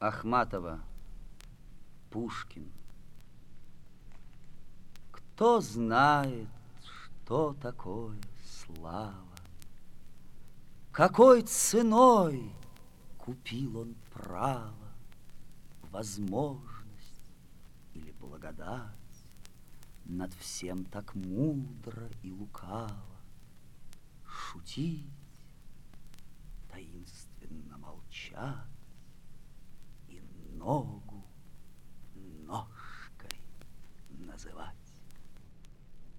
Ахматова, Пушкин. Кто знает, что такое слава? Какой ценой купил он право, возможность или благодать? Над всем так мудро и лукаво шутить, таинственно молчать. называть.